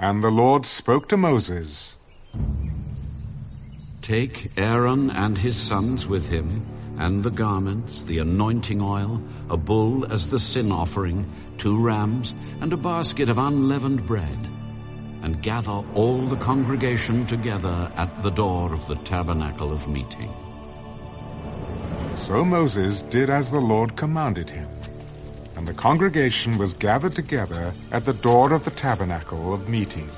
And the Lord spoke to Moses. Take Aaron and his sons with him, and the garments, the anointing oil, a bull as the sin offering, two rams, and a basket of unleavened bread, and gather all the congregation together at the door of the tabernacle of meeting. So Moses did as the Lord commanded him. And the congregation was gathered together at the door of the tabernacle of meeting.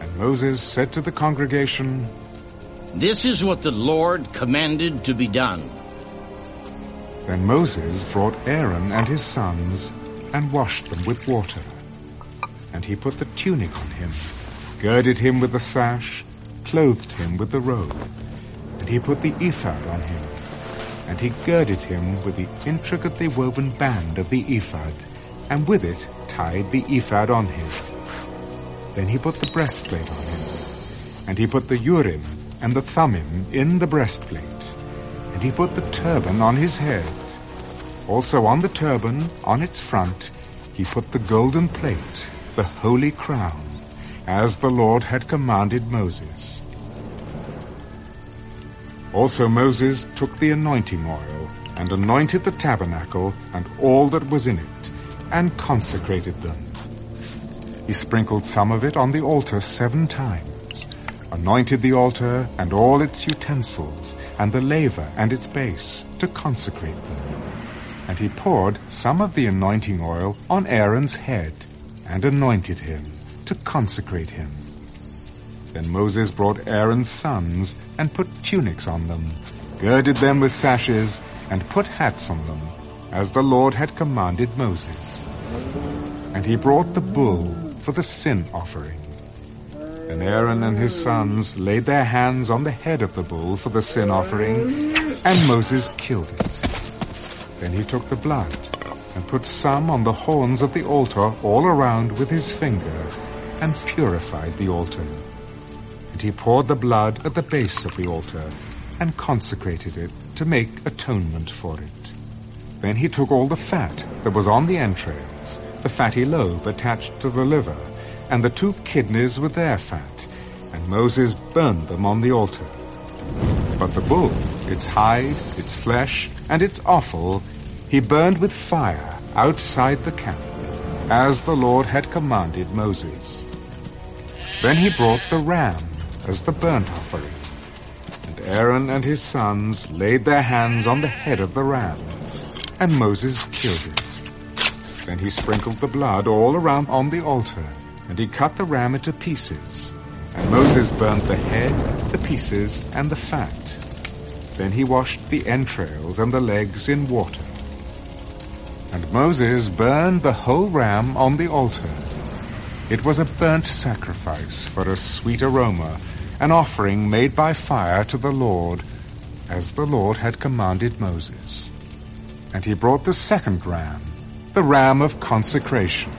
And Moses said to the congregation, This is what the Lord commanded to be done. Then Moses brought Aaron and his sons and washed them with water. And he put the tunic on him, girded him with the sash, clothed him with the robe. And he put the ephod on him and he girded him with the intricately woven band of the ephod, and with it tied the ephod on him. Then he put the breastplate on him, and he put the Urim and the Thummim in the breastplate, and he put the turban on his head. Also on the turban, on its front, he put the golden plate, the holy crown, as the Lord had commanded Moses. Also Moses took the anointing oil, and anointed the tabernacle and all that was in it, and consecrated them. He sprinkled some of it on the altar seven times, anointed the altar and all its utensils, and the laver and its base, to consecrate them. And he poured some of the anointing oil on Aaron's head, and anointed him, to consecrate him. Then Moses brought Aaron's sons and put tunics on them, girded them with sashes, and put hats on them, as the Lord had commanded Moses. And he brought the bull for the sin offering. Then Aaron and his sons laid their hands on the head of the bull for the sin offering, and Moses killed it. Then he took the blood and put some on the horns of the altar all around with his finger, and purified the altar. And he poured the blood at the base of the altar and consecrated it to make atonement for it. Then he took all the fat that was on the entrails, the fatty lobe attached to the liver, and the two kidneys with their fat, and Moses burned them on the altar. But the bull, its hide, its flesh, and its offal, he burned with fire outside the camp, as the Lord had commanded Moses. Then he brought the ram as the burnt offering. And Aaron and his sons laid their hands on the head of the ram, and Moses killed it. Then he sprinkled the blood all around on the altar, and he cut the ram into pieces. And Moses burnt the head, the pieces, and the fat. Then he washed the entrails and the legs in water. And Moses burned the whole ram on the altar. It was a burnt sacrifice for a sweet aroma, an offering made by fire to the Lord, as the Lord had commanded Moses. And he brought the second ram, the ram of consecration.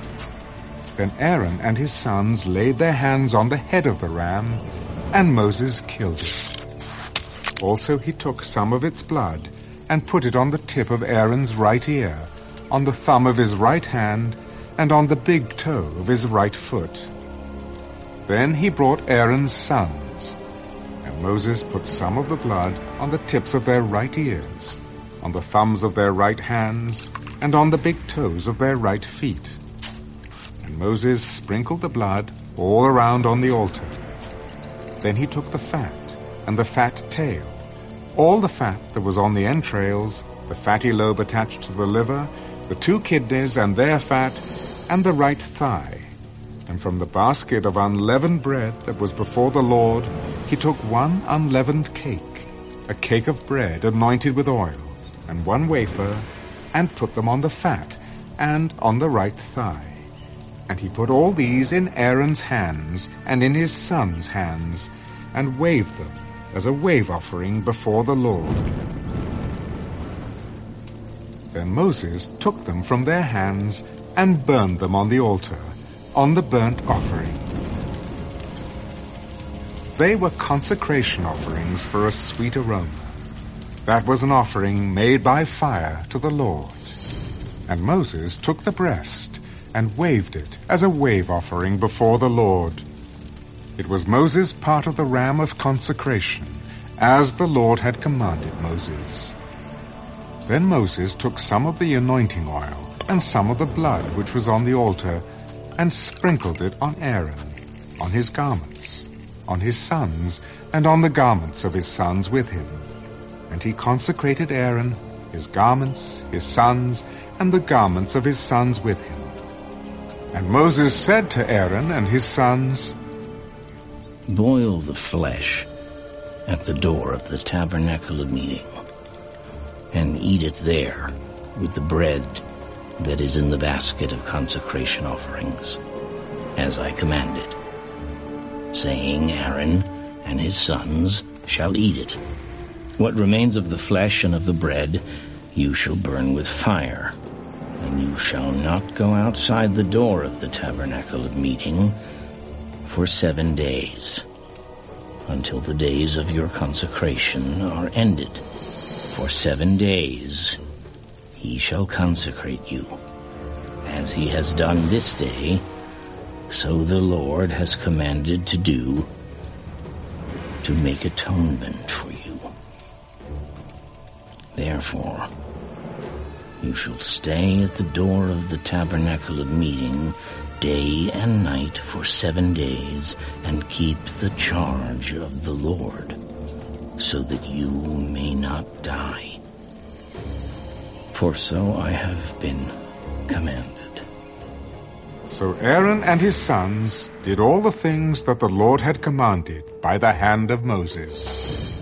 Then Aaron and his sons laid their hands on the head of the ram, and Moses killed it. Also he took some of its blood, and put it on the tip of Aaron's right ear, on the thumb of his right hand, and on the big toe of his right foot. Then he brought Aaron's sons, and Moses put some of the blood on the tips of their right ears, on the thumbs of their right hands, and on the big toes of their right feet. And Moses sprinkled the blood all around on the altar. Then he took the fat, and the fat tail, all the fat that was on the entrails, the fatty lobe attached to the liver, the two kidneys and their fat, and the right thigh. And from the basket of unleavened bread that was before the Lord, he took one unleavened cake, a cake of bread anointed with oil, and one wafer, and put them on the fat, and on the right thigh. And he put all these in Aaron's hands, and in his sons' hands, and waved them as a wave offering before the Lord. Then Moses took them from their hands and burned them on the altar, on the burnt offering. They were consecration offerings for a sweet aroma. That was an offering made by fire to the Lord. And Moses took the breast, and waved it as a wave offering before the Lord. It was Moses' part of the ram of consecration, as the Lord had commanded Moses. Then Moses took some of the anointing oil and some of the blood which was on the altar, and sprinkled it on Aaron, on his garments, on his sons, and on the garments of his sons with him. And he consecrated Aaron, his garments, his sons, and the garments of his sons with him. And Moses said to Aaron and his sons, Boil the flesh at the door of the tabernacle of meeting, and eat it there with the bread that is in the basket of consecration offerings, as I commanded, saying, Aaron and his sons shall eat it. What remains of the flesh and of the bread you shall burn with fire, and you shall not go outside the door of the tabernacle of meeting for seven days, until the days of your consecration are ended. For seven days he shall consecrate you. As he has done this day, so the Lord has commanded to do, to make atonement for you. Therefore, you shall stay at the door of the tabernacle of meeting day and night for seven days and keep the charge of the Lord so that you may not die. For so I have been commanded. So Aaron and his sons did all the things that the Lord had commanded by the hand of Moses.